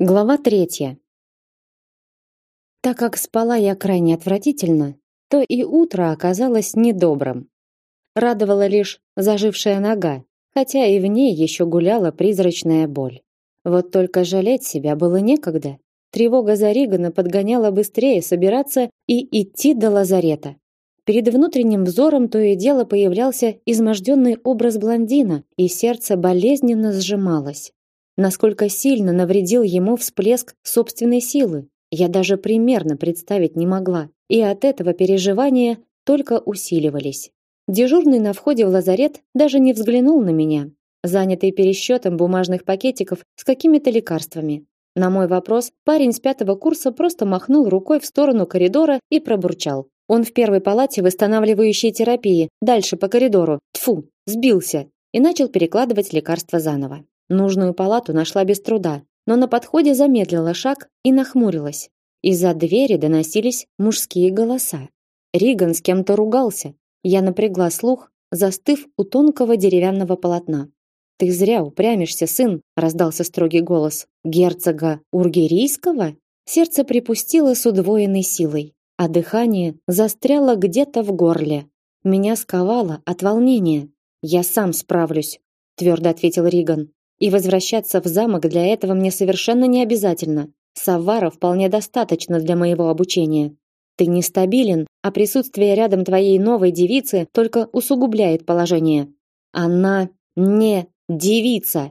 Глава третья. Так как спала я крайне отвратительно, то и утро оказалось недобрым. Радовала лишь зажившая нога, хотя и в ней еще гуляла призрачная боль. Вот только жалеть себя было некогда. Тревога за Ригана подгоняла быстрее собираться и идти до лазарета. Перед внутренним взором то и дело появлялся изможденный образ блондина, и сердце болезненно сжималось насколько сильно навредил ему всплеск собственной силы. Я даже примерно представить не могла, и от этого переживания только усиливались. Дежурный на входе в лазарет даже не взглянул на меня, занятый пересчетом бумажных пакетиков с какими-то лекарствами. На мой вопрос парень с пятого курса просто махнул рукой в сторону коридора и пробурчал. Он в первой палате восстанавливающей терапии, дальше по коридору. Тфу, сбился и начал перекладывать лекарства заново. Нужную палату нашла без труда, но на подходе замедлила шаг и нахмурилась. Из-за двери доносились мужские голоса. Риган с кем-то ругался. Я напрягла слух, застыв у тонкого деревянного полотна. Ты зря упрямишься, сын, раздался строгий голос. Герцога Ургерийского? Сердце припустило с удвоенной силой, а дыхание застряло где-то в горле. Меня сковало от волнения. Я сам справлюсь, твердо ответил Риган. И возвращаться в замок для этого мне совершенно не обязательно. Савара вполне достаточно для моего обучения. Ты нестабилен, а присутствие рядом твоей новой девицы только усугубляет положение. Она не девица,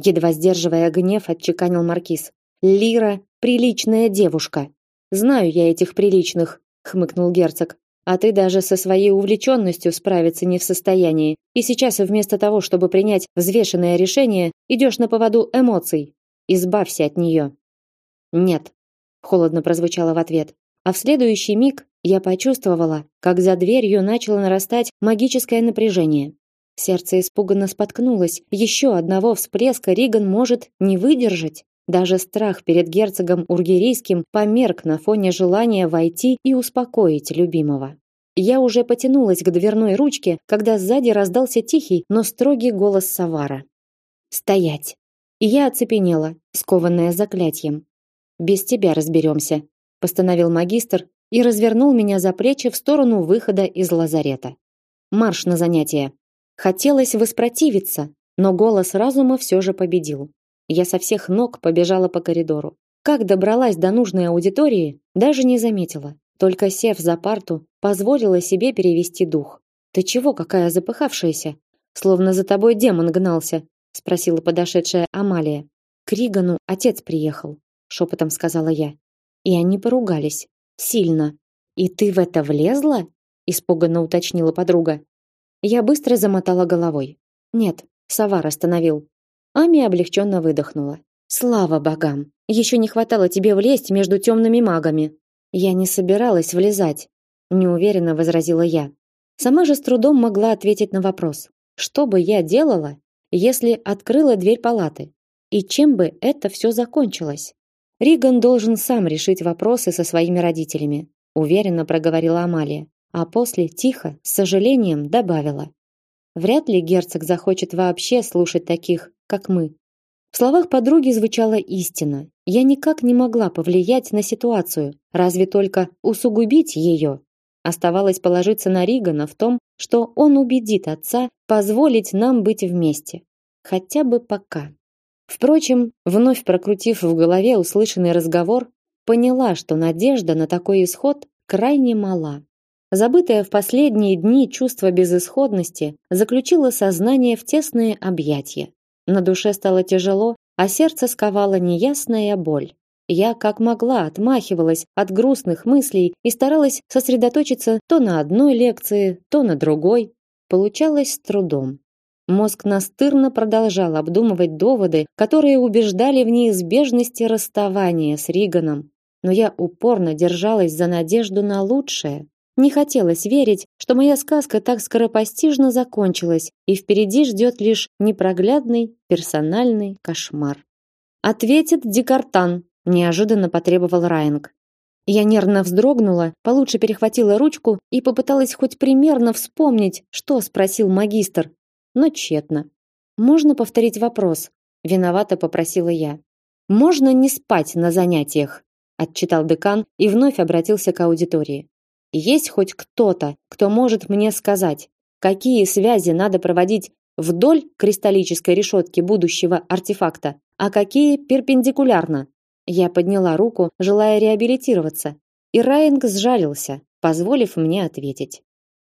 едва сдерживая гнев, отчеканил маркиз. Лира приличная девушка. Знаю я этих приличных, хмыкнул герцог. А ты даже со своей увлеченностью справиться не в состоянии. И сейчас вместо того, чтобы принять взвешенное решение, идешь на поводу эмоций. Избавься от нее. Нет, холодно прозвучало в ответ. А в следующий миг я почувствовала, как за дверью начало нарастать магическое напряжение. Сердце испуганно споткнулось. Еще одного всплеска Риган может не выдержать. Даже страх перед герцогом Ургерийским померк на фоне желания войти и успокоить любимого. Я уже потянулась к дверной ручке, когда сзади раздался тихий, но строгий голос Савара. «Стоять!» И я оцепенела, скованная заклятием. «Без тебя разберемся», – постановил магистр и развернул меня за плечи в сторону выхода из лазарета. «Марш на занятия!» Хотелось воспротивиться, но голос разума все же победил. Я со всех ног побежала по коридору. Как добралась до нужной аудитории, даже не заметила. Только сев за парту, позволила себе перевести дух. Ты чего, какая запыхавшаяся? Словно за тобой демон гнался, спросила подошедшая Амалия. К Ригану отец приехал, шепотом сказала я. И они поругались. Сильно. И ты в это влезла? испуганно уточнила подруга. Я быстро замотала головой. Нет, Савар остановил. Ами облегченно выдохнула. Слава богам. Еще не хватало тебе влезть между темными магами. Я не собиралась влезать, неуверенно возразила я. Сама же с трудом могла ответить на вопрос: что бы я делала, если открыла дверь палаты? И чем бы это все закончилось? Риган должен сам решить вопросы со своими родителями, уверенно проговорила Амалия, а после тихо, с сожалением добавила: Вряд ли герцог захочет вообще слушать таких, как мы. В словах подруги звучала истина. Я никак не могла повлиять на ситуацию, разве только усугубить ее. Оставалось положиться на Ригана в том, что он убедит отца позволить нам быть вместе, хотя бы пока. Впрочем, вновь прокрутив в голове услышанный разговор, поняла, что надежда на такой исход крайне мала. Забытое в последние дни чувство безысходности заключило сознание в тесные объятия. На душе стало тяжело, а сердце сковало неясная боль. Я как могла отмахивалась от грустных мыслей и старалась сосредоточиться то на одной лекции, то на другой. Получалось с трудом. Мозг настырно продолжал обдумывать доводы, которые убеждали в неизбежности расставания с Риганом. Но я упорно держалась за надежду на лучшее. Не хотелось верить, что моя сказка так скоропостижно закончилась, и впереди ждет лишь непроглядный персональный кошмар. Ответит Дикартан, неожиданно потребовал Райнг. Я нервно вздрогнула, получше перехватила ручку и попыталась хоть примерно вспомнить, что спросил магистр, но тщетно. Можно повторить вопрос? Виновато попросила я. Можно не спать на занятиях, отчитал декан и вновь обратился к аудитории. Есть хоть кто-то, кто может мне сказать, какие связи надо проводить вдоль кристаллической решетки будущего артефакта, а какие перпендикулярно? Я подняла руку, желая реабилитироваться, и Райинг сжалился, позволив мне ответить.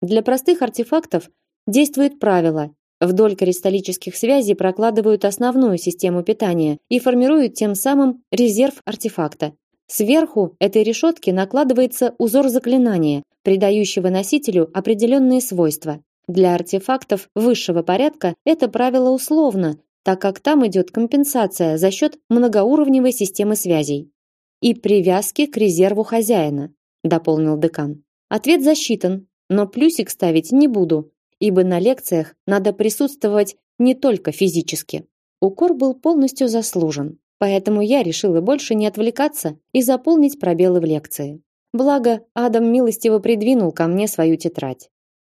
Для простых артефактов действует правило: вдоль кристаллических связей прокладывают основную систему питания и формируют тем самым резерв артефакта. Сверху этой решетки накладывается узор заклинания, придающего носителю определенные свойства. Для артефактов высшего порядка это правило условно, так как там идет компенсация за счет многоуровневой системы связей и привязки к резерву хозяина, дополнил декан. Ответ засчитан, но плюсик ставить не буду, ибо на лекциях надо присутствовать не только физически. Укор был полностью заслужен, поэтому я решила больше не отвлекаться и заполнить пробелы в лекции. Благо, Адам милостиво придвинул ко мне свою тетрадь.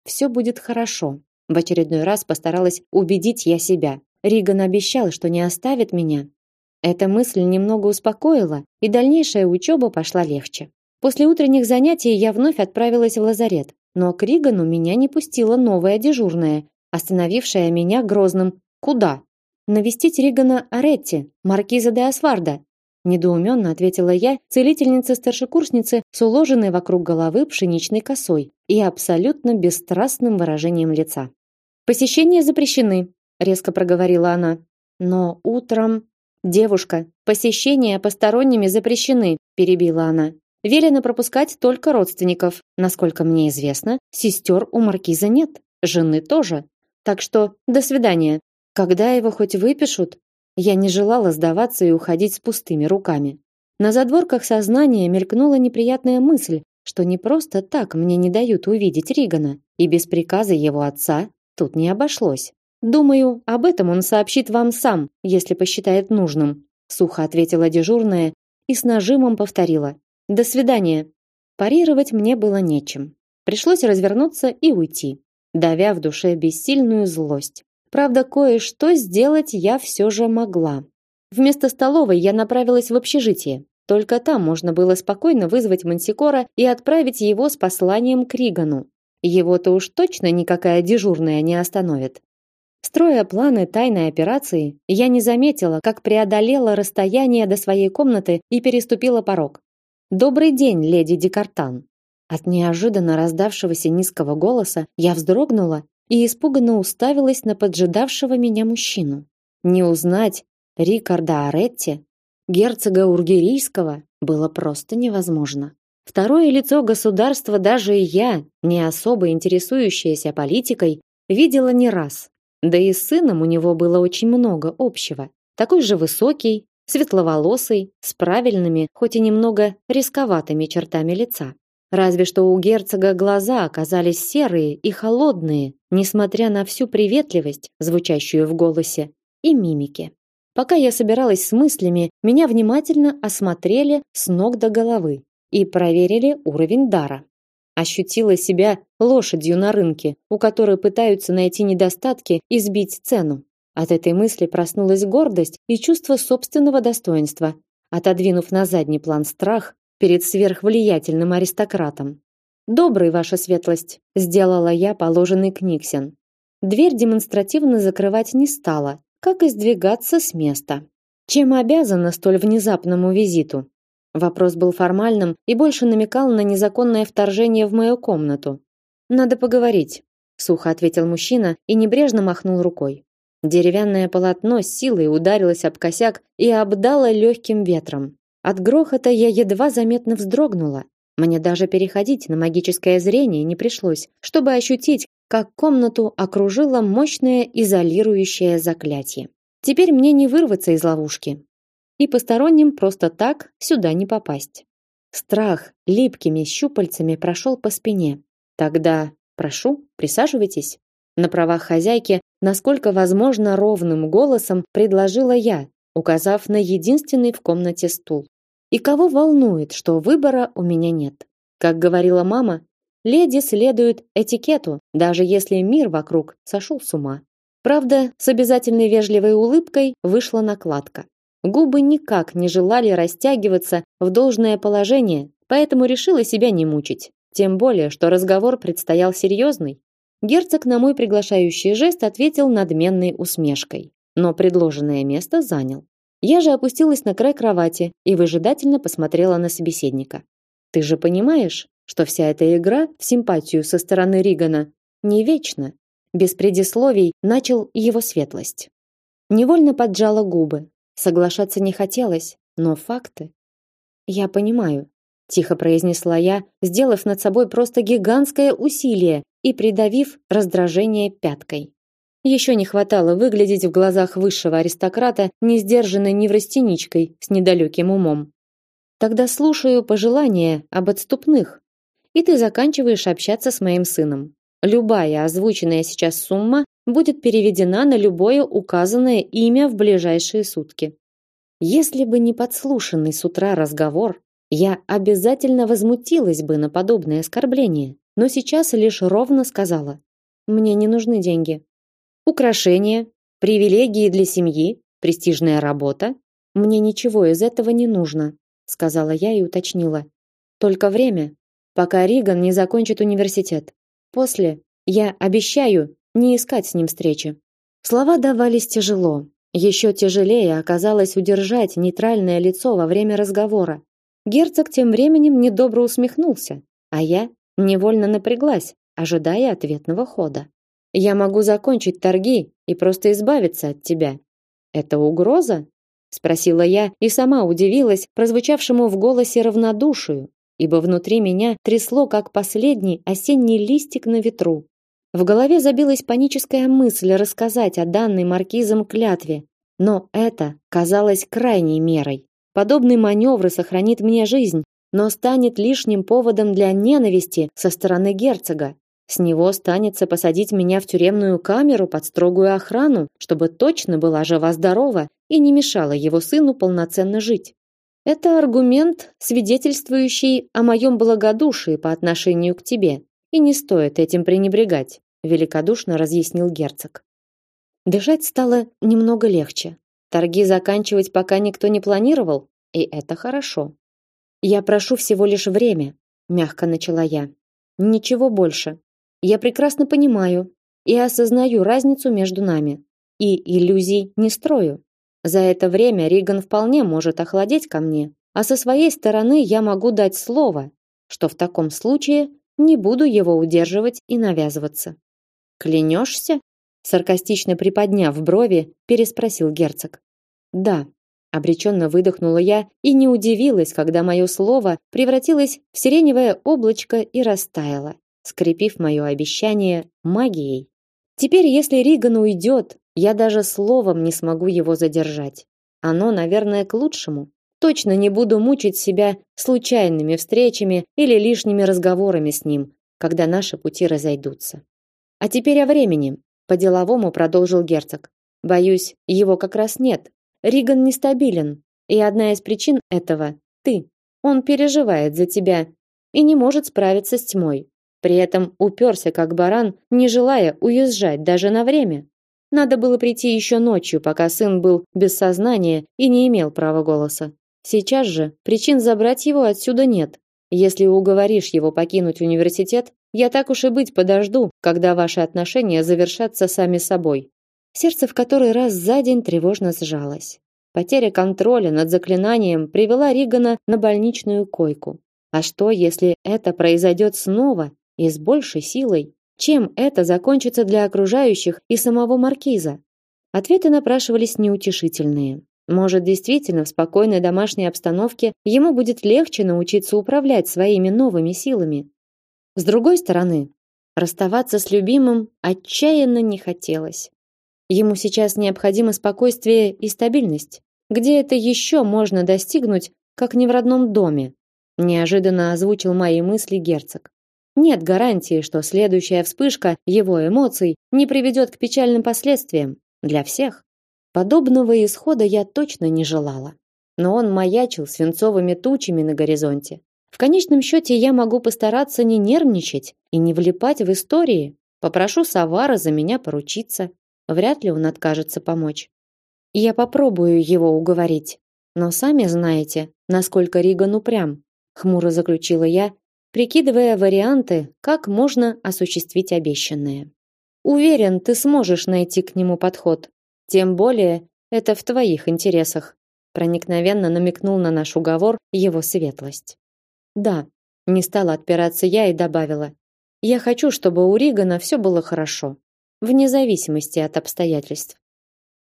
Все будет хорошо. В очередной раз постаралась убедить я себя. Риган обещал, что не оставит меня. Эта мысль немного успокоила, и дальнейшая учеба пошла легче. После утренних занятий я вновь отправилась в лазарет, но к Ригану меня не пустила новая дежурная, остановившая меня грозным «Куда?» «Навестить Ригана Аретти, маркиза де Асварда», недоуменно ответила я, целительница-старшекурсницы с уложенной вокруг головы пшеничной косой и абсолютно бесстрастным выражением лица. «Посещения запрещены», резко проговорила она. Но утром девушка, посещения посторонними запрещены, перебила она. Велено пропускать только родственников. Насколько мне известно, сестер у маркиза нет, жены тоже. Так что до свидания. Когда его хоть выпишут? Я не желала сдаваться и уходить с пустыми руками. На задворках сознания мелькнула неприятная мысль, что не просто так мне не дают увидеть Ригана, и без приказа его отца тут не обошлось. Думаю, об этом он сообщит вам сам, если посчитает нужным, сухо ответила дежурная и с нажимом повторила: "До свидания". Парировать мне было нечем. Пришлось развернуться и уйти, давя в душе бессильную злость. Правда, кое-что сделать я все же могла. Вместо столовой я направилась в общежитие. Только там можно было спокойно вызвать Мансикора и отправить его с посланием к Ригану. Его-то уж точно никакая дежурная не остановит. Строя планы тайной операции, я не заметила, как преодолела расстояние до своей комнаты и переступила порог. Добрый день, леди Декартан. От неожиданно раздавшегося низкого голоса я вздрогнула и испуганно уставилась на поджидавшего меня мужчину. Не узнать Рикарда Аретти, герцога Ургерийского, было просто невозможно. Второе лицо государства даже и я, не особо интересующаяся политикой, видела не раз. Да и с сыном у него было очень много общего. Такой же высокий, светловолосый, с правильными, хоть и немного рисковатыми чертами лица. Разве что у герцога глаза оказались серые и холодные, несмотря на всю приветливость, звучащую в голосе, и мимике. Пока я собиралась с мыслями, меня внимательно осмотрели с ног до головы и проверили уровень дара. Ощутила себя лошадью на рынке, у которой пытаются найти недостатки и сбить цену. От этой мысли проснулась гордость и чувство собственного достоинства, отодвинув на задний план страх перед сверхвлиятельным аристократом. Добрый ваша светлость, сделала я положенный книгсен. Дверь демонстративно закрывать не стала, как и сдвигаться с места. Чем обязана столь внезапному визиту? Вопрос был формальным и больше намекал на незаконное вторжение в мою комнату. Надо поговорить, сухо ответил мужчина и небрежно махнул рукой. Деревянное полотно с силой ударилось об косяк и обдало легким ветром. От грохота я едва заметно вздрогнула. Мне даже переходить на магическое зрение не пришлось, чтобы ощутить, как комнату окружило мощное изолирующее заклятие. Теперь мне не вырваться из ловушки и посторонним просто так сюда не попасть. Страх липкими щупальцами прошел по спине. Тогда, прошу, присаживайтесь. На правах хозяйки, насколько возможно ровным голосом предложила я, указав на единственный в комнате стул. И кого волнует, что выбора у меня нет? Как говорила мама, леди следует этикету, даже если мир вокруг сошел с ума. Правда, с обязательной вежливой улыбкой вышла накладка. Губы никак не желали растягиваться в должное положение, поэтому решила себя не мучить. Тем более, что разговор предстоял серьезный. Герцог на мой приглашающий жест ответил надменной усмешкой, но предложенное место занял. Я же опустилась на край кровати и выжидательно посмотрела на собеседника. Ты же понимаешь, что вся эта игра в симпатию со стороны Ригана не вечна. Без предисловий начал его светлость. Невольно поджала губы. Соглашаться не хотелось, но факты. Я понимаю, тихо произнесла я, сделав над собой просто гигантское усилие и придавив раздражение пяткой. Еще не хватало выглядеть в глазах высшего аристократа несдержанной неврастеничкой с недалеким умом. Тогда слушаю пожелания об отступных, и ты заканчиваешь общаться с моим сыном. Любая озвученная сейчас сумма будет переведена на любое указанное имя в ближайшие сутки. Если бы не подслушанный с утра разговор, я обязательно возмутилась бы на подобное оскорбление, но сейчас лишь ровно сказала: "Мне не нужны деньги. Украшения, привилегии для семьи, престижная работа. Мне ничего из этого не нужно, сказала я и уточнила. Только время, пока Риган не закончит университет. После я обещаю не искать с ним встречи. Слова давались тяжело. Еще тяжелее оказалось удержать нейтральное лицо во время разговора. Герцог тем временем недобро усмехнулся, а я невольно напряглась, ожидая ответного хода. Я могу закончить торги и просто избавиться от тебя. Это угроза? спросила я и сама удивилась прозвучавшему в голосе равнодушию, ибо внутри меня трясло как последний осенний листик на ветру. В голове забилась паническая мысль рассказать о данной маркизом клятве, но это казалось крайней мерой. Подобный маневр сохранит мне жизнь, но станет лишним поводом для ненависти со стороны герцога. С него станется посадить меня в тюремную камеру под строгую охрану, чтобы точно была жива-здорова и не мешала его сыну полноценно жить. Это аргумент, свидетельствующий о моем благодушии по отношению к тебе, и не стоит этим пренебрегать, великодушно разъяснил герцог. Дышать стало немного легче. Торги заканчивать пока никто не планировал, и это хорошо. Я прошу всего лишь время, мягко начала я. Ничего больше. Я прекрасно понимаю и осознаю разницу между нами. И иллюзий не строю. За это время Риган вполне может охладеть ко мне, а со своей стороны я могу дать слово, что в таком случае не буду его удерживать и навязываться. Клянешься? Саркастично приподняв брови, переспросил герцог. Да, обреченно выдохнула я и не удивилась, когда мое слово превратилось в сиреневое облачко и растаяло скрепив мое обещание магией. Теперь, если Риган уйдет, я даже словом не смогу его задержать. Оно, наверное, к лучшему. Точно не буду мучить себя случайными встречами или лишними разговорами с ним, когда наши пути разойдутся. А теперь о времени, по-деловому продолжил герцог. Боюсь, его как раз нет. Риган нестабилен, и одна из причин этого ты. Он переживает за тебя и не может справиться с тьмой. При этом уперся как баран, не желая уезжать даже на время. Надо было прийти еще ночью, пока сын был без сознания и не имел права голоса. Сейчас же причин забрать его отсюда нет. Если уговоришь его покинуть университет, я так уж и быть подожду, когда ваши отношения завершатся сами собой. Сердце в который раз за день тревожно сжалось. Потеря контроля над заклинанием привела Ригана на больничную койку. А что, если это произойдет снова, и с большей силой. Чем это закончится для окружающих и самого маркиза? Ответы напрашивались неутешительные. Может, действительно в спокойной домашней обстановке ему будет легче научиться управлять своими новыми силами. С другой стороны, расставаться с любимым отчаянно не хотелось. Ему сейчас необходимо спокойствие и стабильность. Где это еще можно достигнуть, как не в родном доме? Неожиданно озвучил мои мысли герцог. Нет гарантии, что следующая вспышка его эмоций не приведет к печальным последствиям для всех. Подобного исхода я точно не желала. Но он маячил свинцовыми тучами на горизонте. В конечном счете я могу постараться не нервничать и не влипать в истории. Попрошу Савара за меня поручиться. Вряд ли он откажется помочь. Я попробую его уговорить. Но сами знаете, насколько Риган упрям, хмуро заключила я, прикидывая варианты, как можно осуществить обещанное. Уверен, ты сможешь найти к нему подход. Тем более, это в твоих интересах, проникновенно намекнул на наш уговор его светлость. Да, не стала отпираться я и добавила: я хочу, чтобы у Ригана все было хорошо, вне зависимости от обстоятельств.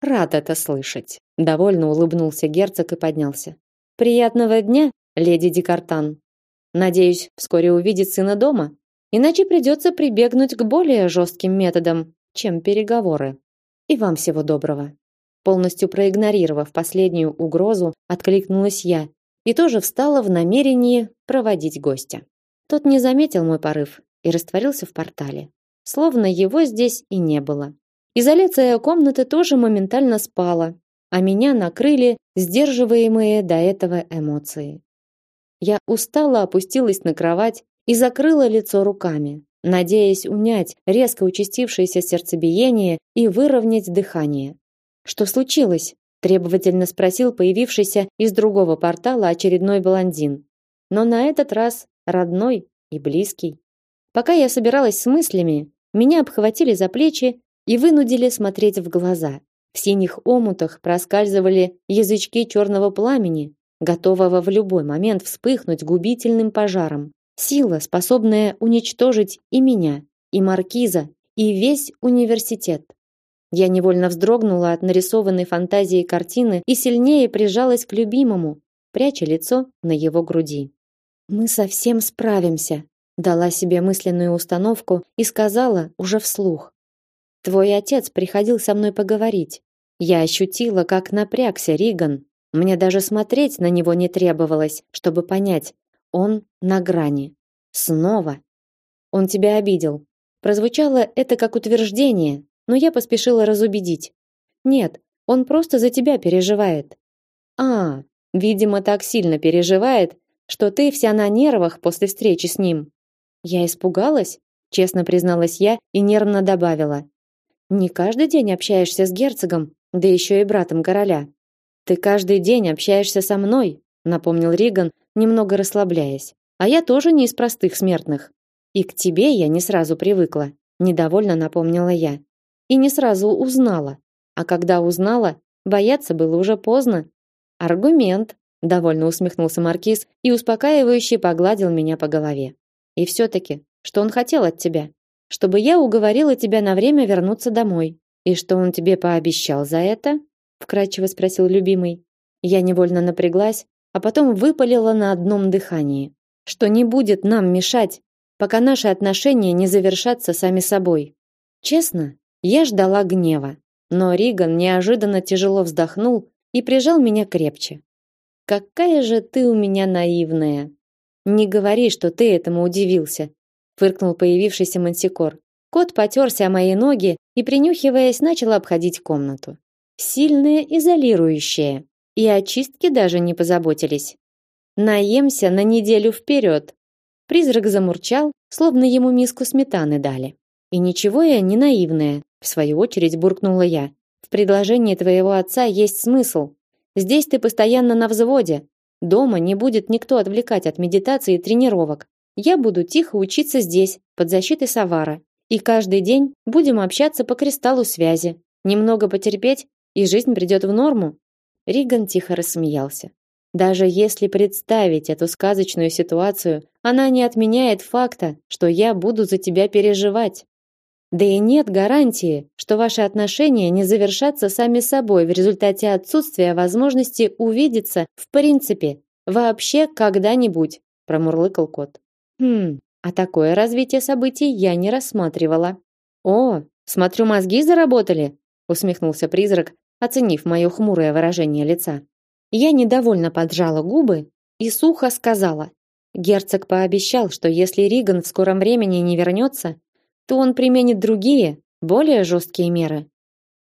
Рад это слышать. Довольно улыбнулся герцог и поднялся. Приятного дня, леди Дикартан. Надеюсь, вскоре увидеть сына дома, иначе придется прибегнуть к более жестким методам, чем переговоры. И вам всего доброго. Полностью проигнорировав последнюю угрозу, откликнулась я и тоже встала в намерении проводить гостя. Тот не заметил мой порыв и растворился в портале, словно его здесь и не было. Изоляция комнаты тоже моментально спала, а меня накрыли сдерживаемые до этого эмоции. Я устало опустилась на кровать и закрыла лицо руками, надеясь унять резко участившееся сердцебиение и выровнять дыхание. Что случилось? требовательно спросил появившийся из другого портала очередной блондин. Но на этот раз родной и близкий. Пока я собиралась с мыслями, меня обхватили за плечи и вынудили смотреть в глаза. В синих омутах проскальзывали язычки черного пламени, готового в любой момент вспыхнуть губительным пожаром. Сила, способная уничтожить и меня, и маркиза, и весь университет. Я невольно вздрогнула от нарисованной фантазии картины и сильнее прижалась к любимому, пряча лицо на его груди. Мы совсем справимся, дала себе мысленную установку и сказала уже вслух. Твой отец приходил со мной поговорить. Я ощутила, как напрягся Риган, мне даже смотреть на него не требовалось, чтобы понять, он на грани. Снова. Он тебя обидел. Прозвучало это как утверждение, но я поспешила разубедить. Нет, он просто за тебя переживает. А, видимо, так сильно переживает, что ты вся на нервах после встречи с ним. Я испугалась, честно призналась я и нервно добавила: Не каждый день общаешься с герцогом, да еще и братом короля. Ты каждый день общаешься со мной, напомнил Риган, немного расслабляясь. А я тоже не из простых смертных. И к тебе я не сразу привыкла, недовольно напомнила я. И не сразу узнала. А когда узнала, бояться было уже поздно. Аргумент, довольно усмехнулся маркиз и успокаивающе погладил меня по голове. И все таки что он хотел от тебя? Чтобы я уговорила тебя на время вернуться домой. И что он тебе пообещал за это? Вкрадчиво спросил любимый. Я невольно напряглась, а потом выпалила на одном дыхании, что не будет нам мешать, пока наши отношения не завершатся сами собой. Честно, я ждала гнева, но Риган неожиданно тяжело вздохнул и прижал меня крепче. Какая же ты у меня наивная. Не говори, что ты этому удивился, фыркнул появившийся мантикор. Кот потерся о мои ноги и принюхиваясь, начал обходить комнату сильное изолирующее, и о чистке даже не позаботились. Наемся на неделю вперед. Призрак замурчал, словно ему миску сметаны дали. И ничего я не наивная, в свою очередь буркнула я. В предложении твоего отца есть смысл. Здесь ты постоянно на взводе. Дома не будет никто отвлекать от медитации и тренировок. Я буду тихо учиться здесь, под защитой Савара. И каждый день будем общаться по кристаллу связи. Немного потерпеть, и жизнь придет в норму. Риган тихо рассмеялся. Даже если представить эту сказочную ситуацию, она не отменяет факта, что я буду за тебя переживать. Да и нет гарантии, что ваши отношения не завершатся сами собой в результате отсутствия возможности увидеться в принципе, вообще когда-нибудь, промурлыкал кот. Хм, а такое развитие событий я не рассматривала. О, смотрю, мозги заработали, усмехнулся призрак, оценив мое хмурое выражение лица. Я недовольно поджала губы и сухо сказала: "Герцог пообещал, что если Риган в скором времени не вернется, то он применит другие, более жесткие меры".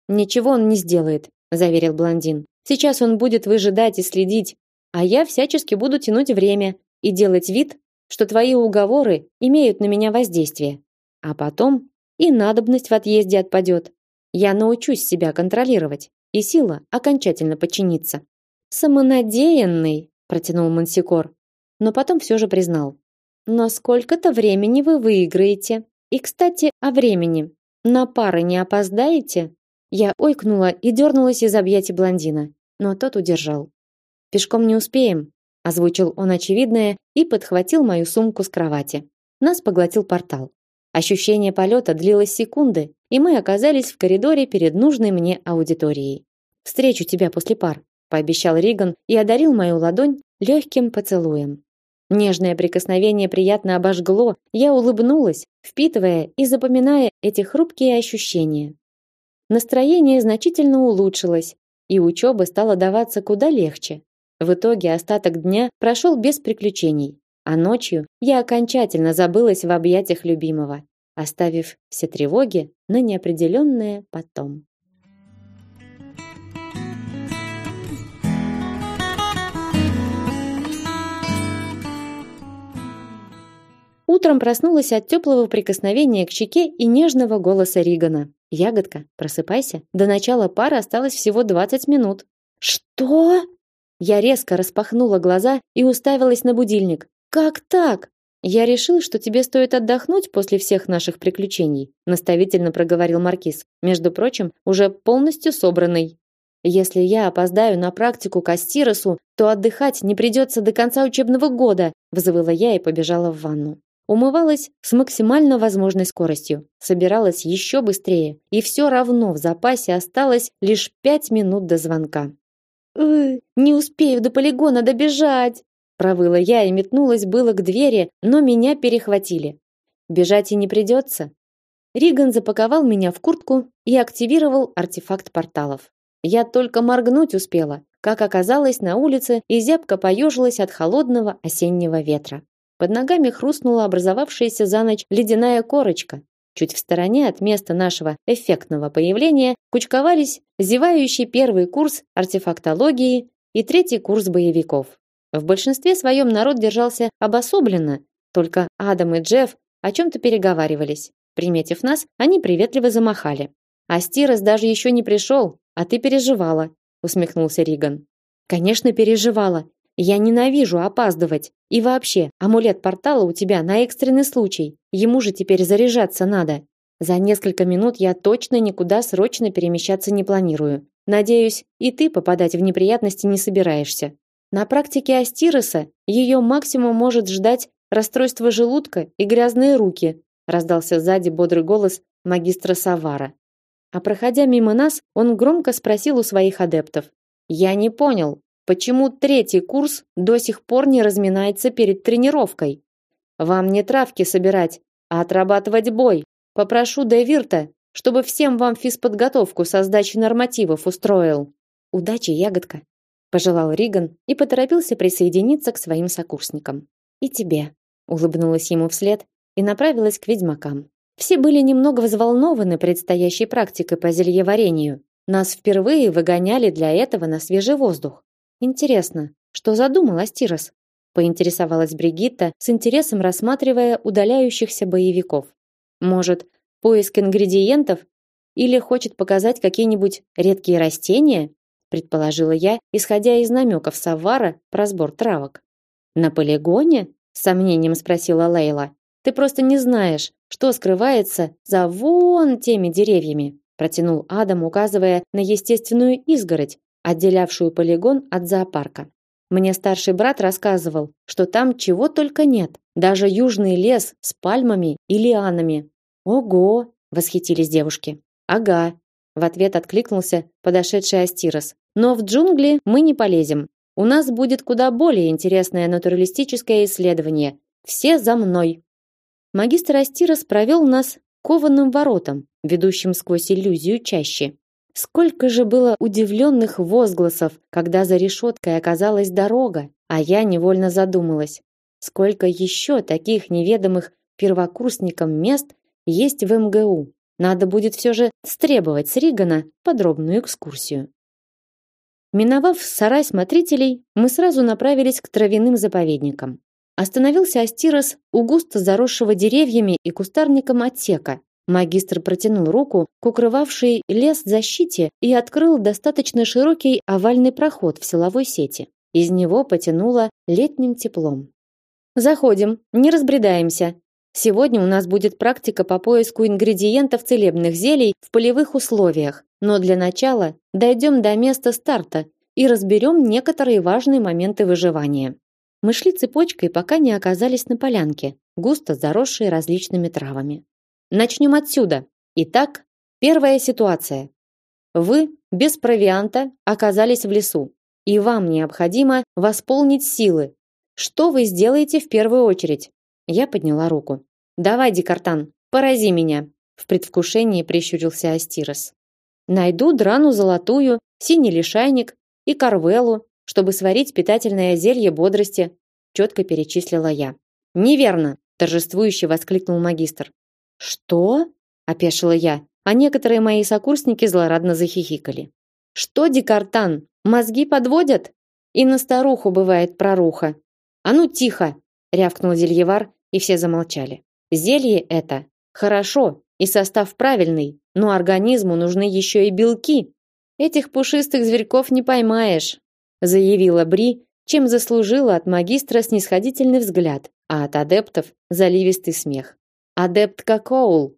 "Ничего он не сделает", заверил блондин. "Сейчас он будет выжидать и следить, а я всячески буду тянуть время и делать вид, что твои уговоры имеют на меня воздействие. А потом и надобность в отъезде отпадет. Я научусь себя контролировать. И сила окончательно подчиниться. Самонадеянный, протянул Мансикор, но потом все же признал. Но сколько-то времени вы выиграете. И, кстати, о времени. На пары не опоздаете? Я ойкнула и дернулась из объятий блондина, но тот удержал. Пешком не успеем, озвучил он очевидное и подхватил мою сумку с кровати. Нас поглотил портал. Ощущение полета длилось секунды, и мы оказались в коридоре перед нужной мне аудиторией. Встречу тебя после пар, пообещал Риган и одарил мою ладонь легким поцелуем. Нежное прикосновение приятно обожгло, я улыбнулась, впитывая и запоминая эти хрупкие ощущения. Настроение значительно улучшилось, и учеба стала даваться куда легче. В итоге остаток дня прошел без приключений, а ночью я окончательно забылась в объятиях любимого, оставив все тревоги на неопределенное потом. Утром проснулась от теплого прикосновения к щеке и нежного голоса Ригана. Ягодка, просыпайся. До начала пары осталось всего 20 минут. Что? Я резко распахнула глаза и уставилась на будильник. Как так? Я решил, что тебе стоит отдохнуть после всех наших приключений, наставительно проговорил маркиз. Между прочим, уже полностью собранный. Если я опоздаю на практику к Астиросу, то отдыхать не придется до конца учебного года, взвыла я и побежала в ванну. Умывалась с максимально возможной скоростью, собиралась еще быстрее, и все равно в запасе осталось лишь пять минут до звонка. не успею до полигона добежать, провыла я и метнулась было к двери, но меня перехватили. Бежать и не придется. Риган запаковал меня в куртку и активировал артефакт порталов. Я только моргнуть успела, как оказалось на улице и зябко поежилась от холодного осеннего ветра. Под ногами хрустнула образовавшаяся за ночь ледяная корочка. Чуть в стороне от места нашего эффектного появления кучковались зевающий первый курс артефактологии и третий курс боевиков. В большинстве своем народ держался обособленно, только Адам и Джефф о чем-то переговаривались. Приметив нас, они приветливо замахали. «Астирос даже еще не пришел, а ты переживала», усмехнулся Риган. «Конечно, переживала. Я ненавижу опаздывать. И вообще, амулет портала у тебя на экстренный случай. Ему же теперь заряжаться надо. За несколько минут я точно никуда срочно перемещаться не планирую. Надеюсь, и ты попадать в неприятности не собираешься. На практике Астироса ее максимум может ждать расстройство желудка и грязные руки, раздался сзади бодрый голос магистра Савара. А проходя мимо нас, он громко спросил у своих адептов: "Я не понял, Почему третий курс до сих пор не разминается перед тренировкой? Вам не травки собирать, а отрабатывать бой. Попрошу Девирта, чтобы всем вам физподготовку со сдачей нормативов устроил. Удачи, ягодка, пожелал Риган и поторопился присоединиться к своим сокурсникам. И тебе, улыбнулась ему вслед и направилась к ведьмакам. Все были немного взволнованы предстоящей практикой по зельеварению. Нас впервые выгоняли для этого на свежий воздух. Интересно, что задумал Астирос? Поинтересовалась Бригитта, с интересом рассматривая удаляющихся боевиков. Может, поиск ингредиентов или хочет показать какие-нибудь редкие растения? Предположила я, исходя из намеков Саввара про сбор травок. На полигоне? с сомнением спросила Лейла. Ты просто не знаешь, что скрывается за вон теми деревьями, протянул Адам, указывая на естественную изгородь, отделявшую полигон от зоопарка. Мне старший брат рассказывал, что там чего только нет, даже южный лес с пальмами и лианами. Ого, восхитились девушки. Ага, в ответ откликнулся подошедший Астирос. Но в джунгли мы не полезем. У нас будет куда более интересное натуралистическое исследование. Все за мной. Магистр Астирос провел нас кованым воротам, ведущим сквозь иллюзию чаще. Сколько же было удивленных возгласов, когда за решеткой оказалась дорога, а я невольно задумалась, сколько еще таких неведомых первокурсникам мест есть в МГУ. Надо будет все же стребовать с Ригана подробную экскурсию. Миновав сарай смотрителей, мы сразу направились к травяным заповедникам. Остановился Астирос у густо заросшего деревьями и кустарником отсека. Магистр протянул руку к укрывавшей лес защите и открыл достаточно широкий овальный проход в силовой сети. Из него потянуло летним теплом. Заходим, не разбредаемся. Сегодня у нас будет практика по поиску ингредиентов целебных зелий в полевых условиях, но для начала дойдем до места старта и разберем некоторые важные моменты выживания. Мы шли цепочкой, пока не оказались на полянке, густо заросшей различными травами. Начнем отсюда. Итак, первая ситуация. Вы без провианта оказались в лесу, и вам необходимо восполнить силы. Что вы сделаете в первую очередь? Я подняла руку. Давай, Дикартан, порази меня. В предвкушении прищурился Астирос. Найду драну золотую, синий лишайник и карвелу, чтобы сварить питательное зелье бодрости, четко перечислила я. Неверно, торжествующе воскликнул магистр. Что? опешила я, а некоторые мои сокурсники злорадно захихикали. Что, Дикартан, мозги подводят? И на старуху бывает проруха. А ну тихо, рявкнул зельевар, и все замолчали. Зелье это хорошо, и состав правильный, но организму нужны еще и белки. Этих пушистых зверьков не поймаешь, заявила Бри, чем заслужила от магистра снисходительный взгляд, а от адептов заливистый смех. Адептка Коул.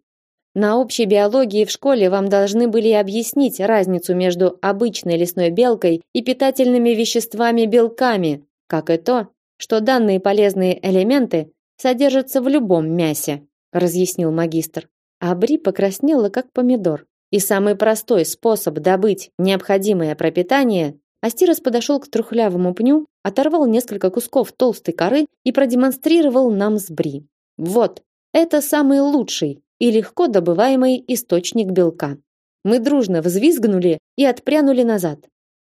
На общей биологии в школе вам должны были объяснить разницу между обычной лесной белкой и питательными веществами белками, как и то, что данные полезные элементы содержатся в любом мясе, разъяснил магистр. А Бри покраснела как помидор. И самый простой способ добыть необходимое пропитание Астирос подошел к трухлявому пню, оторвал несколько кусков толстой коры и продемонстрировал нам с Бри. Вот, это самый лучший и легко добываемый источник белка. Мы дружно взвизгнули и отпрянули назад.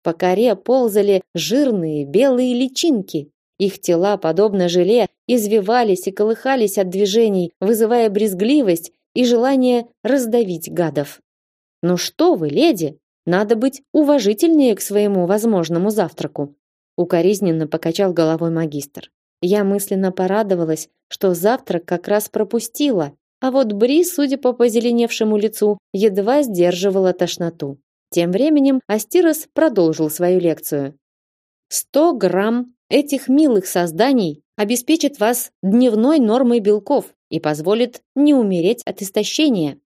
По коре ползали жирные белые личинки. Их тела, подобно желе, извивались и колыхались от движений, вызывая брезгливость и желание раздавить гадов. «Ну что вы, леди, надо быть уважительнее к своему возможному завтраку. Укоризненно покачал головой магистр. Я мысленно порадовалась, что завтрак как раз пропустила, а вот Бри, судя по позеленевшему лицу, едва сдерживала тошноту. Тем временем Астирос продолжил свою лекцию. «Сто грамм этих милых созданий обеспечит вас дневной нормой белков и позволит не умереть от истощения.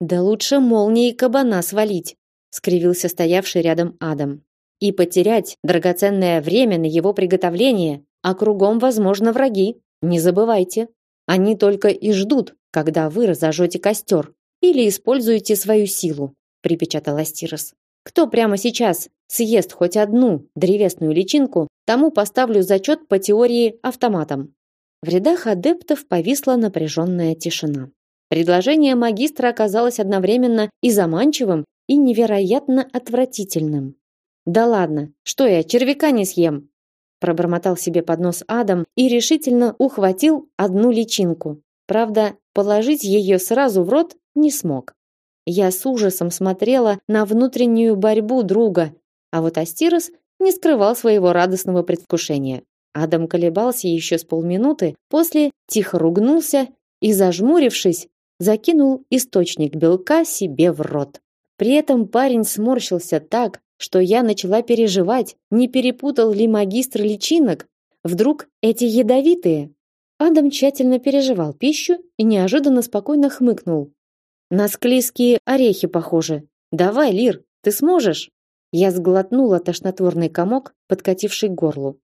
Да лучше молнией кабана свалить, скривился стоявший рядом Адам. И потерять драгоценное время на его приготовление, а кругом, возможно, враги. Не забывайте, они только и ждут, когда вы разожжете костер или используете свою силу, припечатал Астирос. Кто прямо сейчас съест хоть одну древесную личинку, тому поставлю зачет по теории автоматом. В рядах адептов повисла напряженная тишина. Предложение магистра оказалось одновременно и заманчивым, и невероятно отвратительным. Да ладно, что я червяка не съем? пробормотал себе под нос Адам и решительно ухватил одну личинку. Правда, положить ее сразу в рот не смог. Я с ужасом смотрела на внутреннюю борьбу друга, а вот Астирос не скрывал своего радостного предвкушения. Адам колебался еще с полминуты, после тихо ругнулся и, зажмурившись, закинул источник белка себе в рот. При этом парень сморщился так, что я начала переживать, не перепутал ли магистр личинок. Вдруг эти ядовитые? Адам тщательно переживал пищу и неожиданно спокойно хмыкнул. На склизкие орехи похоже. Давай, Лир, ты сможешь? Я сглотнула тошнотворный комок, подкативший к горлу.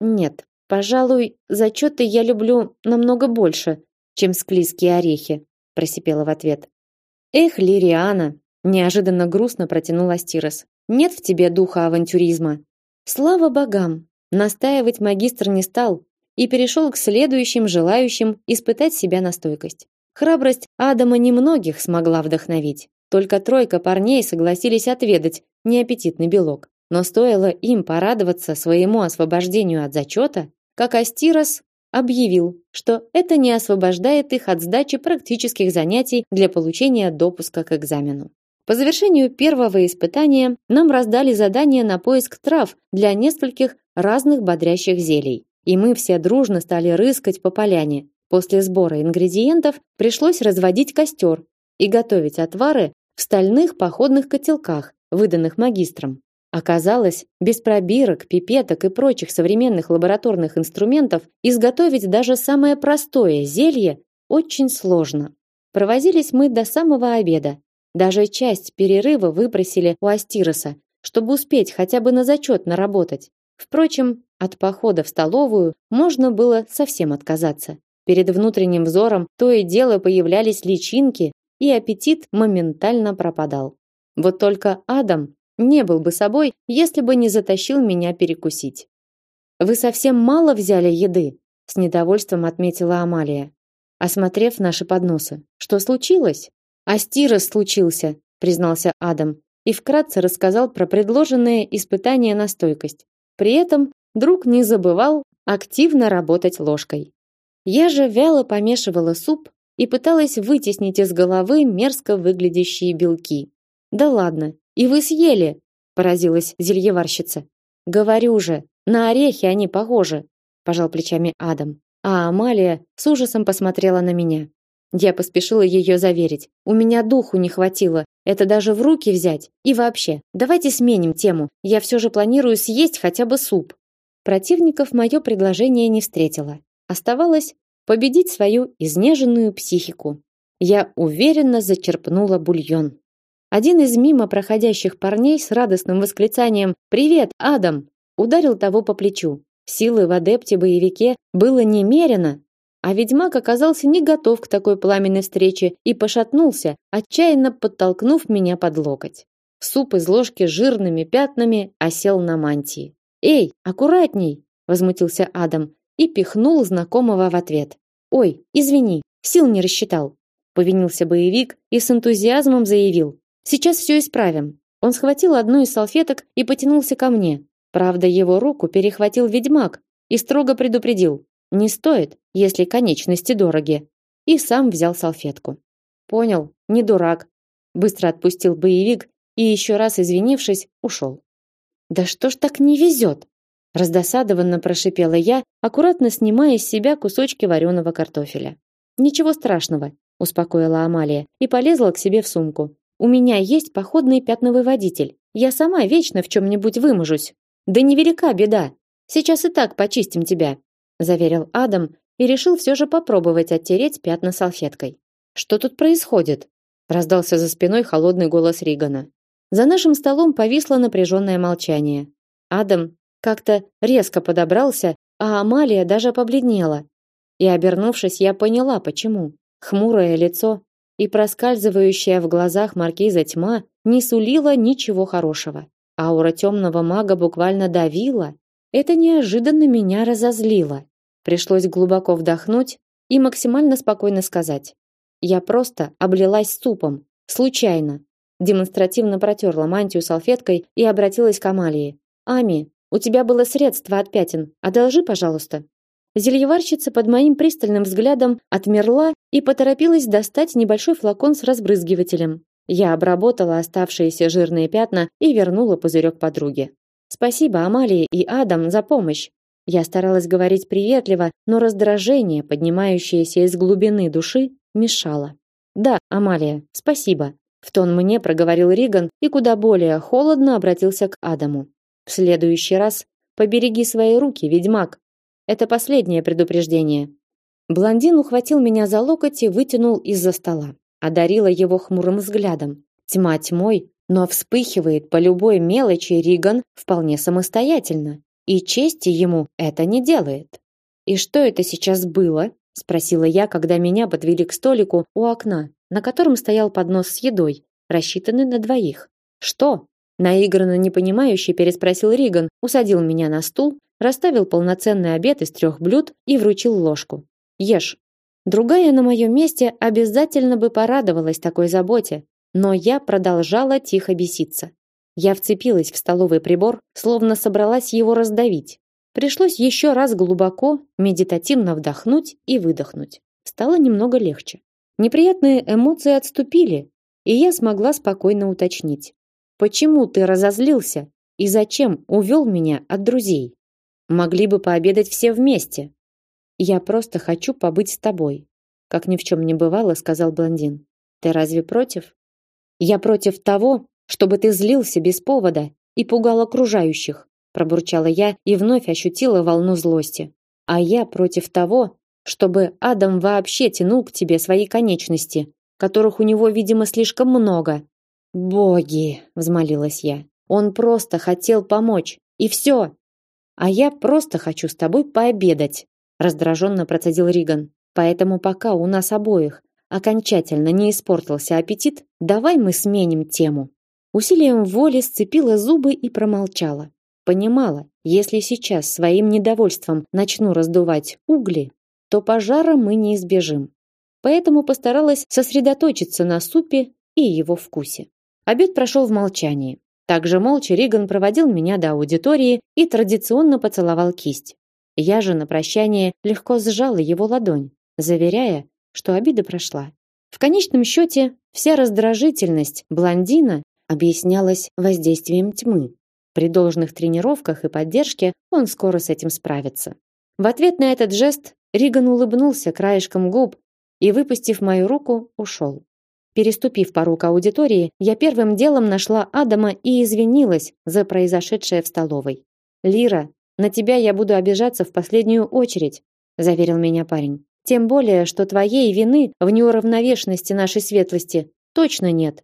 Нет, пожалуй, зачеты я люблю намного больше, чем склизкие орехи, просипела в ответ. Эх, Лириана, неожиданно грустно протянул Астирос. Нет в тебе духа авантюризма. Слава богам, настаивать магистр не стал и перешел к следующим желающим испытать себя на стойкость. Храбрость Адама немногих смогла вдохновить. Только тройка парней согласились отведать неаппетитный белок. Но стоило им порадоваться своему освобождению от зачета, как Астирос объявил, что это не освобождает их от сдачи практических занятий для получения допуска к экзамену. По завершению первого испытания нам раздали задание на поиск трав для нескольких разных бодрящих зелий. И мы все дружно стали рыскать по поляне. После сбора ингредиентов пришлось разводить костер и готовить отвары в стальных походных котелках, выданных магистром. Оказалось, без пробирок, пипеток и прочих современных лабораторных инструментов изготовить даже самое простое зелье очень сложно. Провозились мы до самого обеда. Даже часть перерыва выпросили у Астироса, чтобы успеть хотя бы на зачет наработать. Впрочем, от похода в столовую можно было совсем отказаться. Перед внутренним взором то и дело появлялись личинки, и аппетит моментально пропадал. Вот только Адам не был бы собой, если бы не затащил меня перекусить. Вы совсем мало взяли еды, с недовольством отметила Амалия осмотрев наши подносы. Что случилось? Астирос случился, признался Адам и вкратце рассказал про предложенные испытания на стойкость. При этом друг не забывал активно работать ложкой. Я же вяло помешивала суп и пыталась вытеснить из головы мерзко выглядящие белки. Да ладно, и вы съели, поразилась зельеварщица. Говорю же, на орехи они похожи, пожал плечами Адам а Амалия с ужасом посмотрела на меня. Я поспешила ее заверить. У меня духу не хватило это даже в руки взять. И вообще, давайте сменим тему. Я все же планирую съесть хотя бы суп. Противников мое предложение не встретило. Оставалось победить свою изнеженную психику. Я уверенно зачерпнула бульон. Один из мимо проходящих парней с радостным восклицанием «Привет, Адам!» ударил того по плечу. Силы в адепте-боевике было немерено, а ведьмак оказался не готов к такой пламенной встрече и пошатнулся, отчаянно подтолкнув меня под локоть. Суп из ложки жирными пятнами осел на мантии. «Эй, аккуратней!» – возмутился Адам и пихнул знакомого в ответ. «Ой, извини, сил не рассчитал», – повинился боевик и с энтузиазмом заявил. «Сейчас все исправим». Он схватил одну из салфеток и потянулся ко мне. Правда, его руку перехватил ведьмак и строго предупредил: "Не стоит, если конечности дороги". И сам взял салфетку. Понял, не дурак. Быстро отпустил боевик и еще раз извинившись, ушел. Да что ж так не везет? Раздосадованно прошипела я, аккуратно снимая с себя кусочки вареного картофеля. Ничего страшного, успокоила Амалия и полезла к себе в сумку. У меня есть походный пятновый водитель. Я сама вечно в чем нибудь выможусь. Да невелика беда. Сейчас и так почистим тебя, заверил Адам и решил все же попробовать оттереть пятна салфеткой. Что тут происходит? раздался за спиной холодный голос Ригана. За нашим столом повисло напряженное молчание. Адам как-то резко подобрался, а Амалия даже побледнела. И обернувшись, я поняла, почему. Хмурое лицо и проскальзывающая в глазах маркиза тьма не сулила ничего хорошего. Аура темного мага буквально давила. Это неожиданно меня разозлило. Пришлось глубоко вдохнуть и максимально спокойно сказать: "Я просто облилась супом, случайно". Демонстративно протерла мантию салфеткой и обратилась к Амалии. "Ами, у тебя было средство от пятен. Одолжи, пожалуйста". Зельеварщица под моим пристальным взглядом отмерла и поторопилась достать небольшой флакон с разбрызгивателем. Я обработала оставшиеся жирные пятна и вернула пузырек подруге. Спасибо Амалии и Адам за помощь. Я старалась говорить приветливо, но раздражение, поднимающееся из глубины души, мешало. Да, Амалия, спасибо, в тон мне проговорил Риган и куда более холодно обратился к Адаму. В следующий раз побереги свои руки, ведьмак. Это последнее предупреждение. Блондин ухватил меня за локоть и вытянул из-за стола одарила его хмурым взглядом. Тьма тьмой, но вспыхивает по любой мелочи Риган вполне самостоятельно, и чести ему это не делает. И что это сейчас было? спросила я, когда меня подвели к столику у окна, на котором стоял поднос с едой, рассчитанный на двоих. Что? Наигранно непонимающе переспросил Риган, усадил меня на стул, расставил полноценный обед из трех блюд и вручил ложку. Ешь. Другая на моем месте обязательно бы порадовалась такой заботе, но я продолжала тихо беситься. Я вцепилась в столовый прибор, словно собралась его раздавить. Пришлось еще раз глубоко, медитативно вдохнуть и выдохнуть. Стало немного легче. Неприятные эмоции отступили, и я смогла спокойно уточнить: "Почему ты разозлился и зачем увел меня от друзей? Могли бы пообедать все вместе". Я просто хочу побыть с тобой, как ни в чем не бывало, сказал блондин. Ты разве против? Я против того, чтобы ты злился без повода и пугал окружающих, пробурчала я и вновь ощутила волну злости. А я против того, чтобы Адам вообще тянул к тебе свои конечности, которых у него, видимо, слишком много. Боги, взмолилась я. Он просто хотел помочь, и все. А я просто хочу с тобой пообедать, раздраженно процедил Риган. Поэтому пока у нас обоих окончательно не испортился аппетит, давай мы сменим тему. Усилием воли сцепила зубы и промолчала. Понимала, если сейчас своим недовольством начну раздувать угли, то пожара мы не избежим. Поэтому постаралась сосредоточиться на супе и его вкусе. Обед прошел в молчании. Также молча Риган проводил меня до аудитории и традиционно поцеловал кисть. Я же на прощание легко сжала его ладонь, заверяя, что обида прошла. В конечном счете, вся раздражительность блондина объяснялась воздействием тьмы. При должных тренировках и поддержке он скоро с этим справится. В ответ на этот жест Риган улыбнулся краешком губ и, выпустив мою руку, ушел. Переступив порог аудитории, я первым делом нашла Адама и извинилась за произошедшее в столовой. «Лира, на тебя я буду обижаться в последнюю очередь», заверил меня парень. «Тем более, что твоей вины в неуравновешенности нашей светлости точно нет.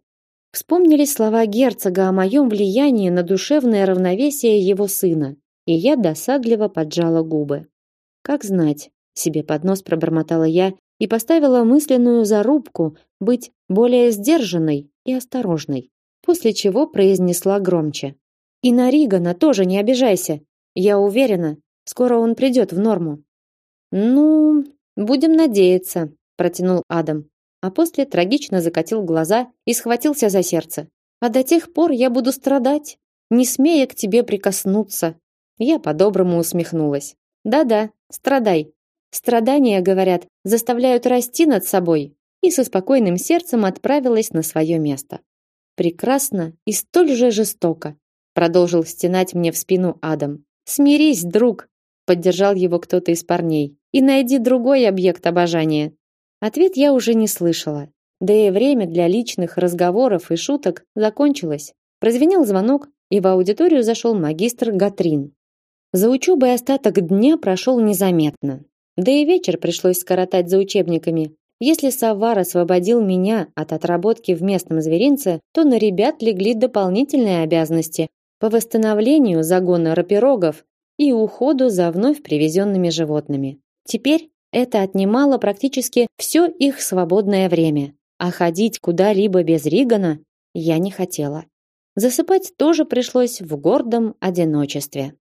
Вспомнились слова герцога о моем влиянии на душевное равновесие его сына, и я досадливо поджала губы. Как знать, себе под нос пробормотала я и поставила мысленную зарубку быть более сдержанной и осторожной, после чего произнесла громче: "И на Ригана тоже не обижайся. Я уверена, скоро он придет в норму". "Ну, будем надеяться", протянул Адам а после трагично закатил глаза и схватился за сердце. А до тех пор я буду страдать, не смея к тебе прикоснуться. Я по-доброму усмехнулась. Да-да, страдай. Страдания, говорят, заставляют расти над собой. И со спокойным сердцем отправилась на свое место. Прекрасно и столь же жестоко, продолжил стенать мне в спину Адам. Смирись, друг, поддержал его кто-то из парней. И найди другой объект обожания. Ответ я уже не слышала. Да и время для личных разговоров и шуток закончилось. Прозвенел звонок, и в аудиторию зашел магистр Гатрин. За учебой остаток дня прошел незаметно. Да и вечер пришлось скоротать за учебниками. Если Савар освободил меня от отработки в местном зверинце, то на ребят легли дополнительные обязанности по восстановлению загона рапирогов и уходу за вновь привезенными животными. Теперь это отнимало практически все их свободное время, а ходить куда-либо без Ригана я не хотела. Засыпать тоже пришлось в гордом одиночестве.